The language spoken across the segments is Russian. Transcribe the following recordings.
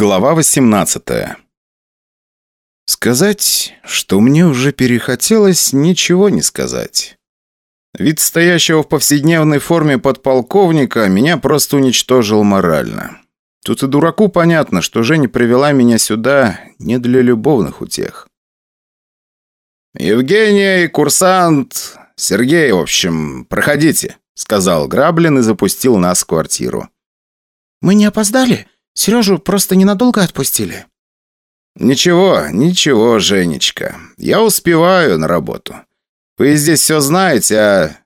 Глава 18 Сказать, что мне уже перехотелось, ничего не сказать. Вид стоящего в повседневной форме подполковника меня просто уничтожил морально. Тут и дураку понятно, что Женя привела меня сюда не для любовных утех. «Евгения и курсант Сергей, в общем, проходите», сказал Граблин и запустил нас в квартиру. «Мы не опоздали?» Сережу просто ненадолго отпустили». «Ничего, ничего, Женечка. Я успеваю на работу. Вы здесь все знаете, а...»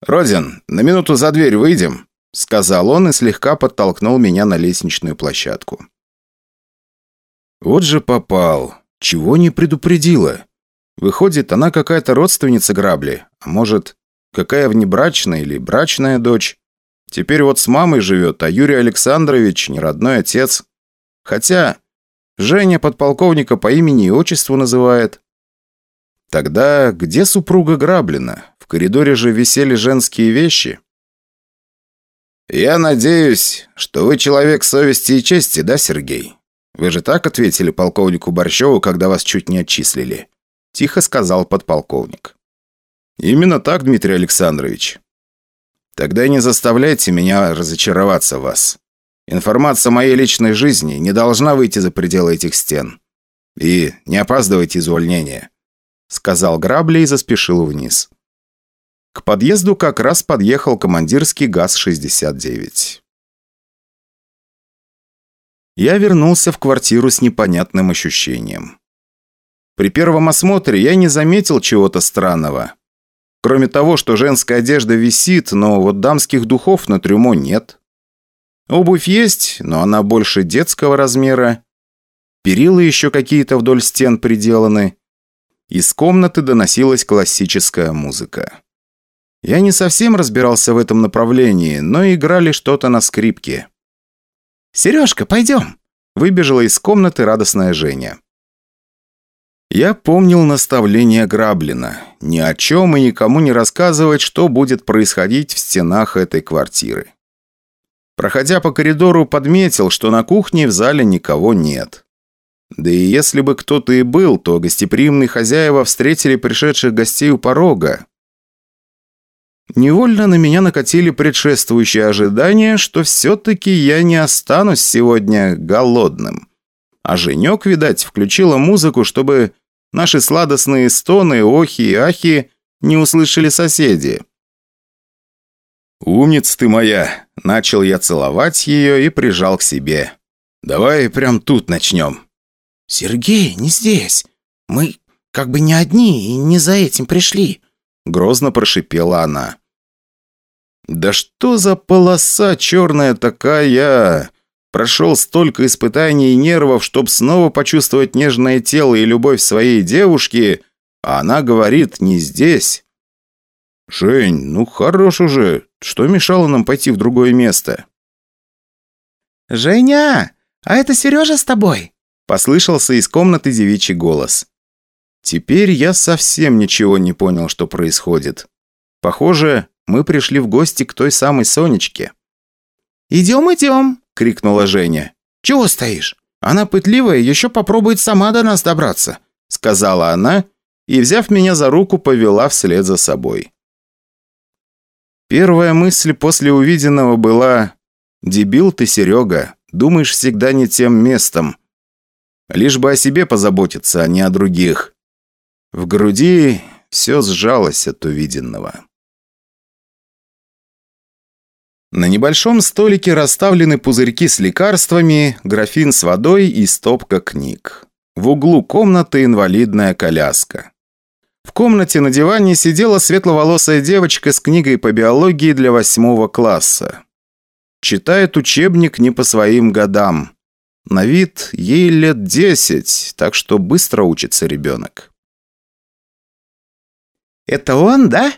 «Родин, на минуту за дверь выйдем», — сказал он и слегка подтолкнул меня на лестничную площадку. Вот же попал. Чего не предупредила? Выходит, она какая-то родственница грабли, а может, какая внебрачная или брачная дочь. Теперь вот с мамой живет, а Юрий Александрович не родной отец. Хотя Женя подполковника по имени и отчеству называет. Тогда где супруга Граблина? В коридоре же висели женские вещи. «Я надеюсь, что вы человек совести и чести, да, Сергей? Вы же так ответили полковнику Борщеву, когда вас чуть не отчислили?» Тихо сказал подполковник. «Именно так, Дмитрий Александрович. Тогда не заставляйте меня разочароваться в вас. Информация о моей личной жизни не должна выйти за пределы этих стен. И не опаздывайте из увольнения», — сказал Грабли и заспешил вниз. К подъезду как раз подъехал командирский ГАЗ-69. Я вернулся в квартиру с непонятным ощущением. При первом осмотре я не заметил чего-то странного. Кроме того, что женская одежда висит, но вот дамских духов на трюмо нет. Обувь есть, но она больше детского размера. Перилы еще какие-то вдоль стен приделаны. Из комнаты доносилась классическая музыка. Я не совсем разбирался в этом направлении, но играли что-то на скрипке. «Сережка, пойдем!» Выбежала из комнаты радостная Женя. Я помнил наставление Граблина. Ни о чем и никому не рассказывать, что будет происходить в стенах этой квартиры. Проходя по коридору, подметил, что на кухне в зале никого нет. Да и если бы кто-то и был, то гостеприимные хозяева встретили пришедших гостей у порога. Невольно на меня накатили предшествующие ожидания, что все-таки я не останусь сегодня голодным. А Женек, видать, включила музыку, чтобы Наши сладостные стоны, охи и ахи не услышали соседи. «Умница ты моя!» – начал я целовать ее и прижал к себе. «Давай прям тут начнем». «Сергей, не здесь. Мы как бы не одни и не за этим пришли», – грозно прошипела она. «Да что за полоса черная такая? Прошел столько испытаний и нервов, чтобы снова почувствовать нежное тело и любовь своей девушки, а она говорит «не здесь». «Жень, ну хорош уже. Что мешало нам пойти в другое место?» «Женя, а это Сережа с тобой?» Послышался из комнаты девичий голос. Теперь я совсем ничего не понял, что происходит. Похоже, мы пришли в гости к той самой Сонечке. «Идем, идем!» – крикнула Женя. «Чего стоишь? Она пытливая, еще попробует сама до нас добраться», – сказала она и, взяв меня за руку, повела вслед за собой. Первая мысль после увиденного была «Дебил ты, Серега, думаешь всегда не тем местом. Лишь бы о себе позаботиться, а не о других». В груди все сжалось от увиденного. На небольшом столике расставлены пузырьки с лекарствами, графин с водой и стопка книг. В углу комнаты инвалидная коляска. В комнате на диване сидела светловолосая девочка с книгой по биологии для восьмого класса. Читает учебник не по своим годам. На вид ей лет десять, так что быстро учится ребенок. «Это он, да?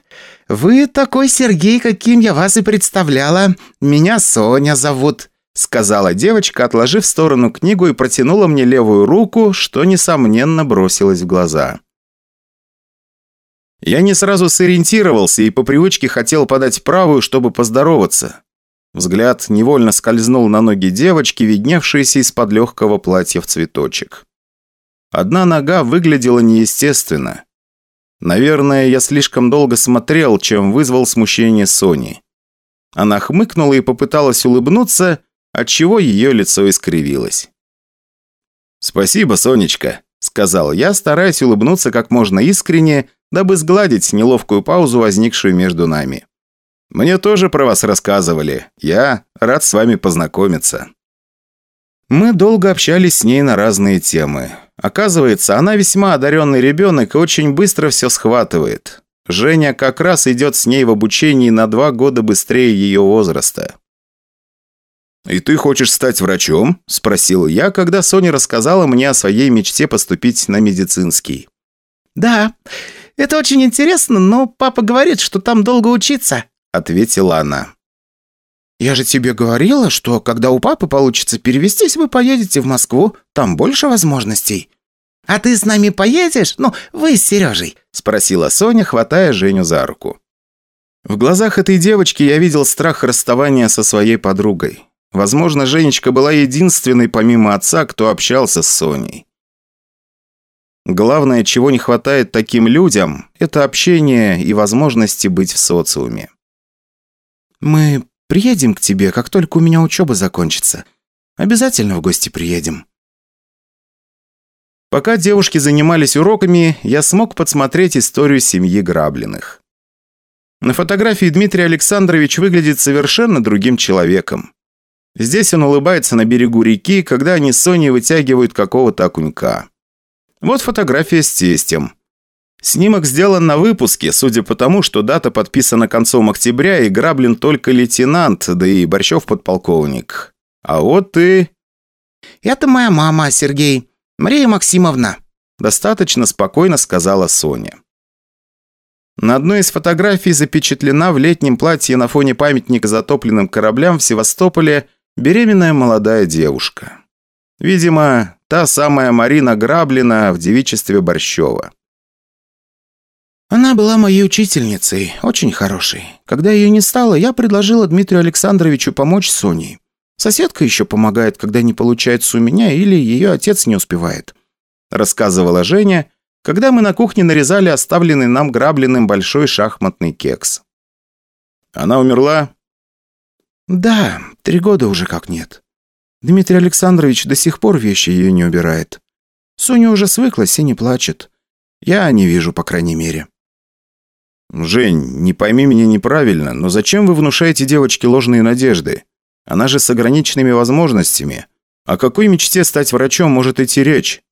Вы такой Сергей, каким я вас и представляла. Меня Соня зовут», — сказала девочка, отложив в сторону книгу и протянула мне левую руку, что, несомненно, бросилось в глаза. Я не сразу сориентировался и по привычке хотел подать правую, чтобы поздороваться. Взгляд невольно скользнул на ноги девочки, видневшиеся из-под легкого платья в цветочек. Одна нога выглядела неестественно. Наверное, я слишком долго смотрел, чем вызвал смущение Сони. Она хмыкнула и попыталась улыбнуться, отчего ее лицо искривилось. «Спасибо, Сонечка», — сказал я, стараясь улыбнуться как можно искренне, дабы сгладить неловкую паузу, возникшую между нами. «Мне тоже про вас рассказывали. Я рад с вами познакомиться». Мы долго общались с ней на разные темы. Оказывается, она весьма одаренный ребенок и очень быстро все схватывает. Женя как раз идет с ней в обучении на два года быстрее ее возраста. «И ты хочешь стать врачом?» – спросил я, когда Соня рассказала мне о своей мечте поступить на медицинский. «Да, это очень интересно, но папа говорит, что там долго учиться», – ответила она. «Я же тебе говорила, что когда у папы получится перевестись, вы поедете в Москву, там больше возможностей». «А ты с нами поедешь? Ну, вы с Сережей?» – спросила Соня, хватая Женю за руку. В глазах этой девочки я видел страх расставания со своей подругой. Возможно, Женечка была единственной, помимо отца, кто общался с Соней. Главное, чего не хватает таким людям, это общение и возможности быть в социуме. «Мы приедем к тебе, как только у меня учеба закончится. Обязательно в гости приедем», Пока девушки занимались уроками, я смог подсмотреть историю семьи Граблиных. На фотографии Дмитрий Александрович выглядит совершенно другим человеком. Здесь он улыбается на берегу реки, когда они с Соней вытягивают какого-то окунька. Вот фотография с тестем. Снимок сделан на выпуске, судя по тому, что дата подписана концом октября, и Граблин только лейтенант, да и Борщев подполковник. А вот и... «Это моя мама, Сергей», «Мария Максимовна», – достаточно спокойно сказала Соня. На одной из фотографий запечатлена в летнем платье на фоне памятника затопленным кораблям в Севастополе беременная молодая девушка. Видимо, та самая Марина Граблина в девичестве Борщева. Она была моей учительницей, очень хорошей. Когда ее не стало, я предложила Дмитрию Александровичу помочь Соней. Соседка еще помогает, когда не получается у меня или ее отец не успевает», – рассказывала Женя, когда мы на кухне нарезали оставленный нам грабленным большой шахматный кекс. «Она умерла?» «Да, три года уже как нет. Дмитрий Александрович до сих пор вещи ее не убирает. Соня уже свыклась и не плачет. Я не вижу, по крайней мере». «Жень, не пойми меня неправильно, но зачем вы внушаете девочке ложные надежды? Она же с ограниченными возможностями. О какой мечте стать врачом может идти речь?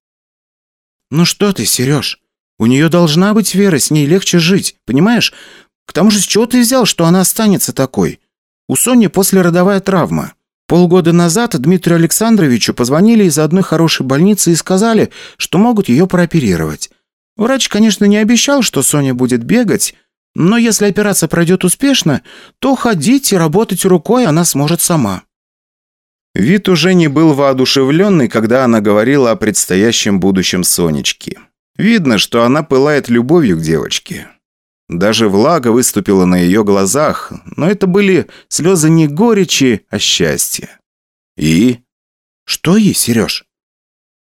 Ну что ты, Сереж? У нее должна быть вера, с ней легче жить, понимаешь? К тому же с чего ты взял, что она останется такой? У Сони послеродовая травма. Полгода назад Дмитрию Александровичу позвонили из одной хорошей больницы и сказали, что могут ее прооперировать. Врач, конечно, не обещал, что Соня будет бегать, но если операция пройдет успешно, то ходить и работать рукой она сможет сама». Вид уже не был воодушевленный, когда она говорила о предстоящем будущем Сонечки. Видно, что она пылает любовью к девочке. Даже влага выступила на ее глазах, но это были слезы не горечи, а счастья. И? Что ей, Сереж?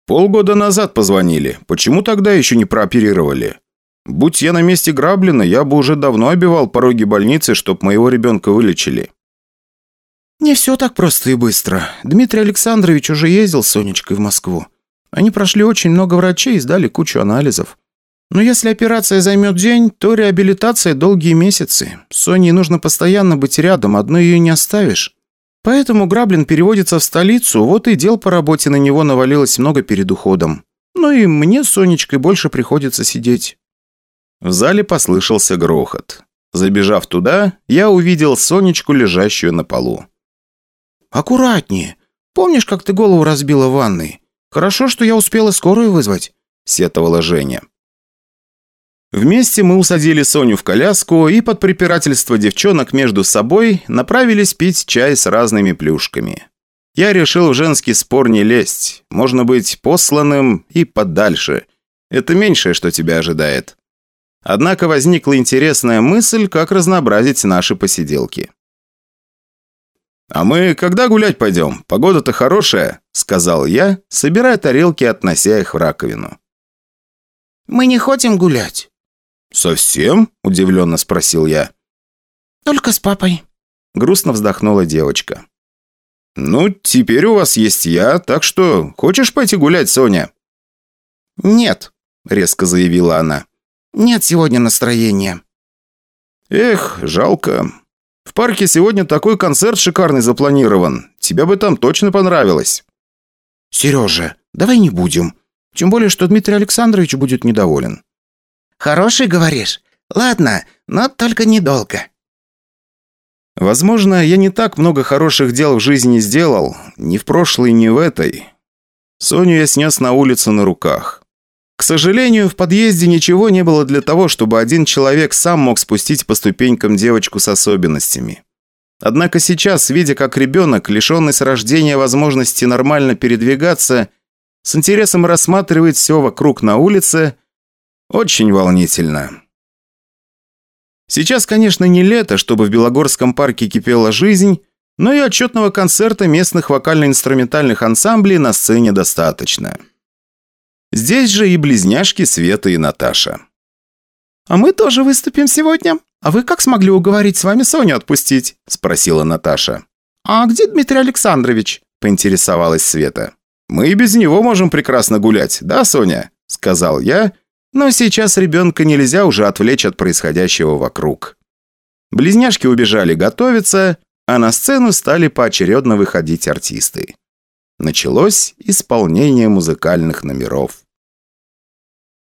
Полгода назад позвонили. Почему тогда еще не прооперировали? Будь я на месте Граблина, я бы уже давно обивал пороги больницы, чтоб моего ребенка вылечили». «Не все так просто и быстро. Дмитрий Александрович уже ездил с Сонечкой в Москву. Они прошли очень много врачей и сдали кучу анализов. Но если операция займет день, то реабилитация долгие месяцы. Соне нужно постоянно быть рядом, одной ее не оставишь. Поэтому Граблин переводится в столицу, вот и дел по работе на него навалилось много перед уходом. Ну и мне с Сонечкой больше приходится сидеть». В зале послышался грохот. Забежав туда, я увидел Сонечку, лежащую на полу. «Аккуратнее. Помнишь, как ты голову разбила в ванной? Хорошо, что я успела скорую вызвать», – сетовала Женя. Вместе мы усадили Соню в коляску и под препирательство девчонок между собой направились пить чай с разными плюшками. Я решил в женский спор не лезть. Можно быть посланным и подальше. Это меньшее, что тебя ожидает. Однако возникла интересная мысль, как разнообразить наши посиделки. «А мы когда гулять пойдем? Погода-то хорошая», — сказал я, собирая тарелки относя их в раковину. «Мы не хотим гулять». «Совсем?» – удивленно спросил я. «Только с папой», – грустно вздохнула девочка. «Ну, теперь у вас есть я, так что хочешь пойти гулять, Соня?» «Нет», – резко заявила она. «Нет сегодня настроения». «Эх, жалко. В парке сегодня такой концерт шикарный запланирован. Тебе бы там точно понравилось». «Сережа, давай не будем. Тем более, что Дмитрий Александрович будет недоволен». «Хороший, говоришь? Ладно, но только недолго». Возможно, я не так много хороших дел в жизни сделал, ни в прошлой, ни в этой. Соню я снес на улицу на руках. К сожалению, в подъезде ничего не было для того, чтобы один человек сам мог спустить по ступенькам девочку с особенностями. Однако сейчас, видя, как ребенок, лишенный с рождения возможности нормально передвигаться, с интересом рассматривает все вокруг на улице. Очень волнительно. Сейчас, конечно, не лето, чтобы в Белогорском парке кипела жизнь, но и отчетного концерта местных вокально-инструментальных ансамблей на сцене достаточно. Здесь же и близняшки Света и Наташа. «А мы тоже выступим сегодня. А вы как смогли уговорить с вами Соню отпустить?» – спросила Наташа. «А где Дмитрий Александрович?» – поинтересовалась Света. «Мы и без него можем прекрасно гулять, да, Соня?» – сказал я, но сейчас ребенка нельзя уже отвлечь от происходящего вокруг. Близняшки убежали готовиться, а на сцену стали поочередно выходить артисты. Началось исполнение музыкальных номеров.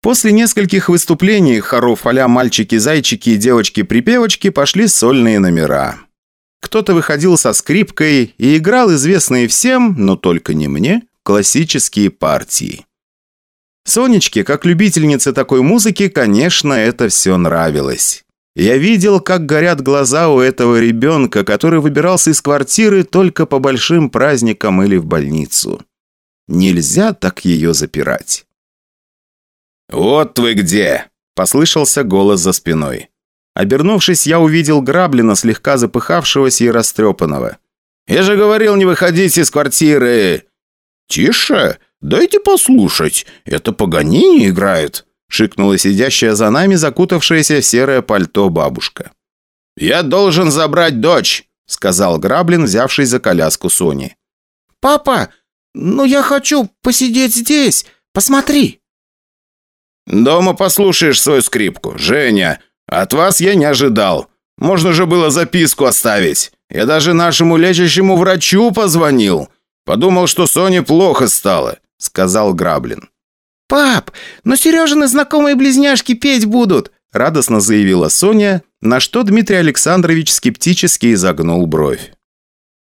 После нескольких выступлений хоров а «Мальчики-зайчики» и «Девочки-припевочки» пошли сольные номера. Кто-то выходил со скрипкой и играл известные всем, но только не мне, классические партии. Сонечке, как любительнице такой музыки, конечно, это все нравилось. Я видел, как горят глаза у этого ребенка, который выбирался из квартиры только по большим праздникам или в больницу. Нельзя так ее запирать. «Вот вы где!» – послышался голос за спиной. Обернувшись, я увидел Граблина, слегка запыхавшегося и растрепанного. «Я же говорил не выходить из квартиры!» «Тише! Дайте послушать! Это Паганини играет!» Шикнула сидящая за нами закутавшаяся в серое пальто бабушка. «Я должен забрать дочь!» сказал Граблин, взявшись за коляску Сони. «Папа, ну я хочу посидеть здесь! Посмотри!» «Дома послушаешь свою скрипку. Женя, от вас я не ожидал. Можно же было записку оставить. Я даже нашему лечащему врачу позвонил. Подумал, что Соне плохо стало», — сказал Граблин. «Пап, ну Сережины знакомые близняшки петь будут», — радостно заявила Соня, на что Дмитрий Александрович скептически изогнул бровь.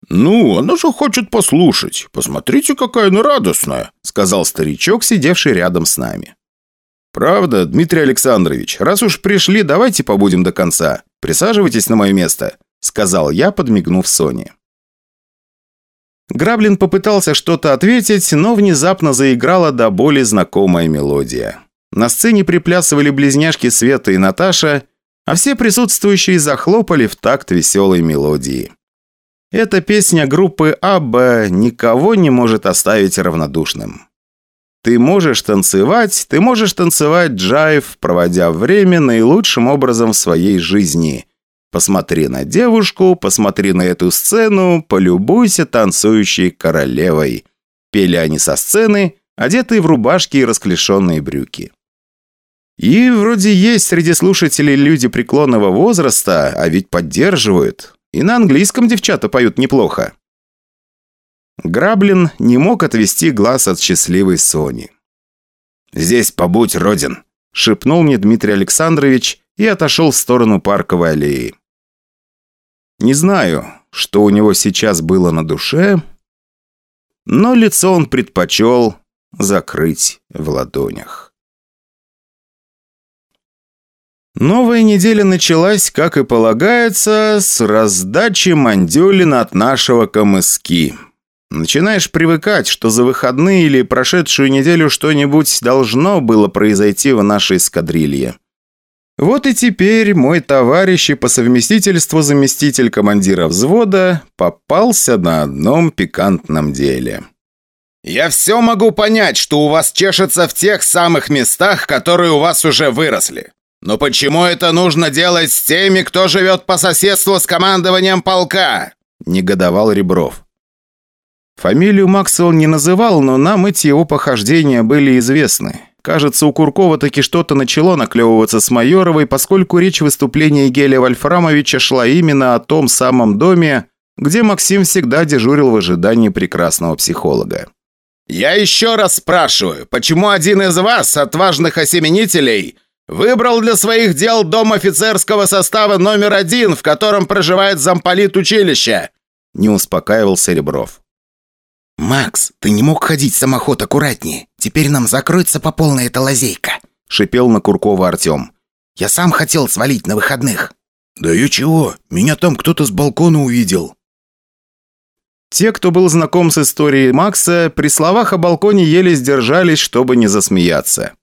«Ну, она же хочет послушать. Посмотрите, какая она радостная», — сказал старичок, сидевший рядом с нами. «Правда, Дмитрий Александрович, раз уж пришли, давайте побудем до конца. Присаживайтесь на мое место», — сказал я, подмигнув Соне. Граблин попытался что-то ответить, но внезапно заиграла до боли знакомая мелодия. На сцене приплясывали близняшки Света и Наташа, а все присутствующие захлопали в такт веселой мелодии. Эта песня группы Абба никого не может оставить равнодушным. Ты можешь танцевать, ты можешь танцевать джайв, проводя время наилучшим образом в своей жизни. Посмотри на девушку, посмотри на эту сцену, полюбуйся танцующей королевой. Пели они со сцены, одетые в рубашки и расклешенные брюки. И вроде есть среди слушателей люди преклонного возраста, а ведь поддерживают. И на английском девчата поют неплохо. Граблин не мог отвести глаз от счастливой Сони. «Здесь побудь, Родин», — шепнул мне Дмитрий Александрович и отошел в сторону парковой аллеи. Не знаю, что у него сейчас было на душе, но лицо он предпочел закрыть в ладонях. Новая неделя началась, как и полагается, с раздачи мандюлин от нашего камыски. Начинаешь привыкать, что за выходные или прошедшую неделю что-нибудь должно было произойти в нашей эскадрилье. Вот и теперь мой товарищ и по совместительству заместитель командира взвода попался на одном пикантном деле. «Я все могу понять, что у вас чешется в тех самых местах, которые у вас уже выросли. Но почему это нужно делать с теми, кто живет по соседству с командованием полка?» – негодовал Ребров. Фамилию Максвелл не называл, но нам эти его похождения были известны. Кажется, у Куркова таки что-то начало наклевываться с Майоровой, поскольку речь выступления Гелия Вольфрамовича шла именно о том самом доме, где Максим всегда дежурил в ожидании прекрасного психолога. «Я еще раз спрашиваю, почему один из вас, отважных осеменителей, выбрал для своих дел дом офицерского состава номер один, в котором проживает замполит училища?» Не успокаивался Ребров. «Макс, ты не мог ходить самоход аккуратнее. Теперь нам закроется по полной эта лазейка», — шипел на Куркова Артем. «Я сам хотел свалить на выходных». «Да и чего? Меня там кто-то с балкона увидел». Те, кто был знаком с историей Макса, при словах о балконе еле сдержались, чтобы не засмеяться.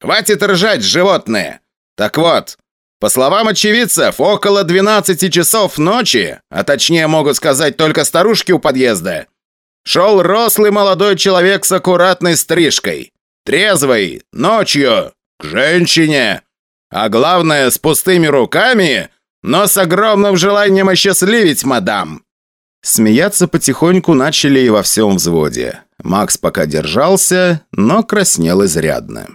«Хватит ржать, животные! Так вот, по словам очевидцев, около 12 часов ночи, а точнее могут сказать только старушки у подъезда, Шел рослый молодой человек с аккуратной стрижкой. Трезвый, ночью, к женщине. А главное, с пустыми руками, но с огромным желанием осчастливить мадам. Смеяться потихоньку начали и во всем взводе. Макс пока держался, но краснел изрядно.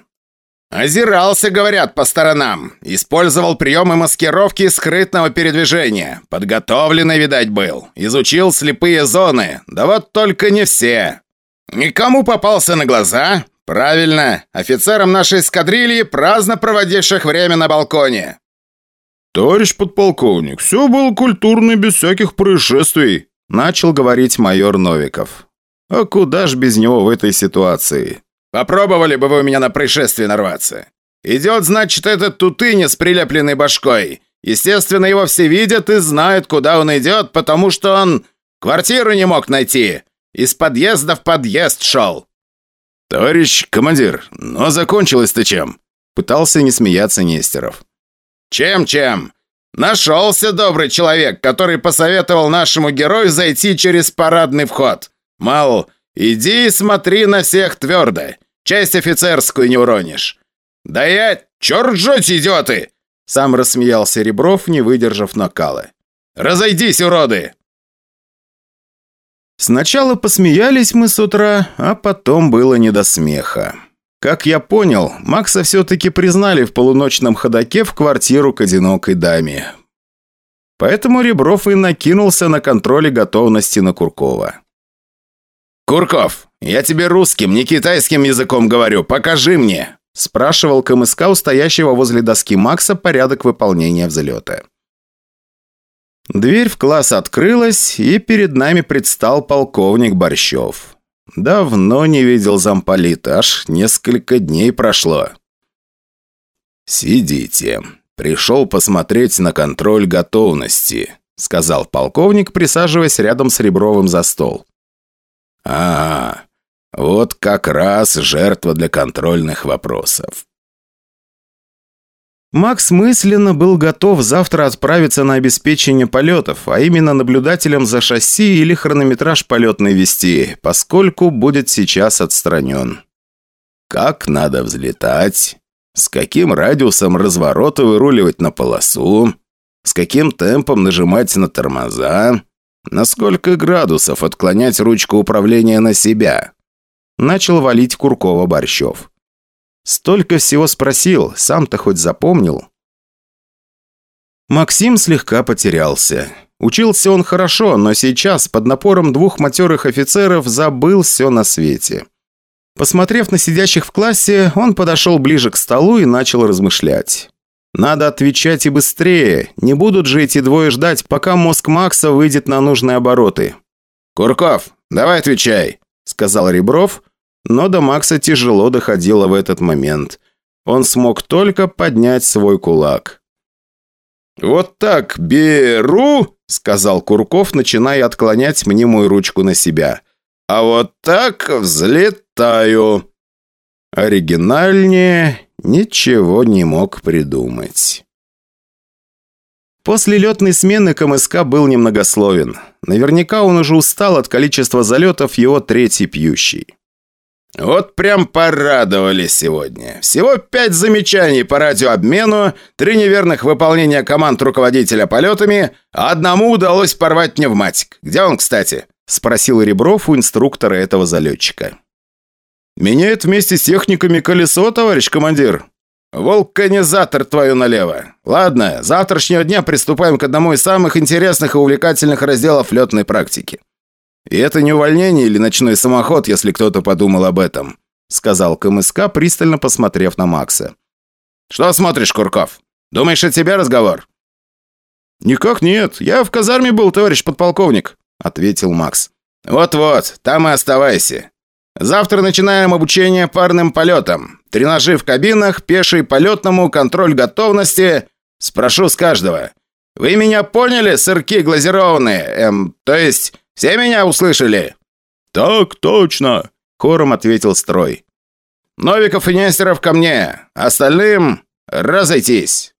«Озирался, говорят, по сторонам. Использовал приемы маскировки и скрытного передвижения. Подготовленный, видать, был. Изучил слепые зоны. Да вот только не все. Никому попался на глаза? Правильно, офицерам нашей эскадрильи, праздно проводивших время на балконе». «Товарищ подполковник, все было культурно без всяких происшествий», начал говорить майор Новиков. «А куда ж без него в этой ситуации?» Попробовали бы вы у меня на происшествие нарваться. Идет, значит, этот тутыня с прилепленной башкой. Естественно, его все видят и знают, куда он идет, потому что он квартиру не мог найти. Из подъезда в подъезд шел. «Товарищ командир, но закончилось-то чем?» Пытался не смеяться Нестеров. «Чем-чем? Нашелся добрый человек, который посоветовал нашему герою зайти через парадный вход. Мол, «Иди и смотри на всех твердо. Часть офицерскую не уронишь». «Да я... Черт жуть, идиоты!» Сам рассмеялся Ребров, не выдержав накала. «Разойдись, уроды!» Сначала посмеялись мы с утра, а потом было не до смеха. Как я понял, Макса все-таки признали в полуночном ходаке в квартиру к одинокой даме. Поэтому Ребров и накинулся на контроле готовности на Куркова. «Курков, я тебе русским, не китайским языком говорю, покажи мне!» спрашивал КМСК у стоящего возле доски Макса порядок выполнения взлета. Дверь в класс открылась, и перед нами предстал полковник Борщев. Давно не видел замполита, аж несколько дней прошло. «Сидите. Пришел посмотреть на контроль готовности», сказал полковник, присаживаясь рядом с Ребровым за стол. А, вот как раз жертва для контрольных вопросов. Макс мысленно был готов завтра отправиться на обеспечение полетов, а именно наблюдателем за шасси или хронометраж полетной вести, поскольку будет сейчас отстранен. Как надо взлетать? С каким радиусом разворота выруливать на полосу? С каким темпом нажимать на тормоза? На сколько градусов отклонять ручку управления на себя? Начал валить Куркова Борщев. Столько всего спросил, сам-то хоть запомнил. Максим слегка потерялся. Учился он хорошо, но сейчас, под напором двух матерых офицеров, забыл все на свете. Посмотрев на сидящих в классе, он подошел ближе к столу и начал размышлять. Надо отвечать и быстрее. Не будут же эти двое ждать, пока мозг Макса выйдет на нужные обороты. «Курков, давай отвечай», — сказал Ребров, но до Макса тяжело доходило в этот момент. Он смог только поднять свой кулак. «Вот так беру», — сказал Курков, начиная отклонять мнимую ручку на себя. «А вот так взлетаю». Оригинальнее ничего не мог придумать. После летной смены КМСК был немногословен. Наверняка он уже устал от количества залетов его третий пьющий. «Вот прям порадовали сегодня. Всего пять замечаний по радиообмену, три неверных выполнения команд руководителя полетами, а одному удалось порвать пневматик. Где он, кстати?» – спросил Ребров у инструктора этого залетчика. «Меняет вместе с техниками колесо, товарищ командир». «Вулканизатор твою налево. Ладно, завтрашнего дня приступаем к одному из самых интересных и увлекательных разделов летной практики. «И это не увольнение или ночной самоход, если кто-то подумал об этом», сказал КМСК, пристально посмотрев на Макса. «Что смотришь, Курков? Думаешь, от тебя разговор?» «Никак нет. Я в казарме был, товарищ подполковник», ответил Макс. «Вот-вот, там и оставайся. Завтра начинаем обучение парным полетам. Тренажи в кабинах, пеший полетному, контроль готовности. Спрошу с каждого. Вы меня поняли, сырки глазированные? Эм, то есть все меня услышали?» «Так точно!» – хором ответил строй. «Новиков и Нестеров ко мне, остальным разойтись!»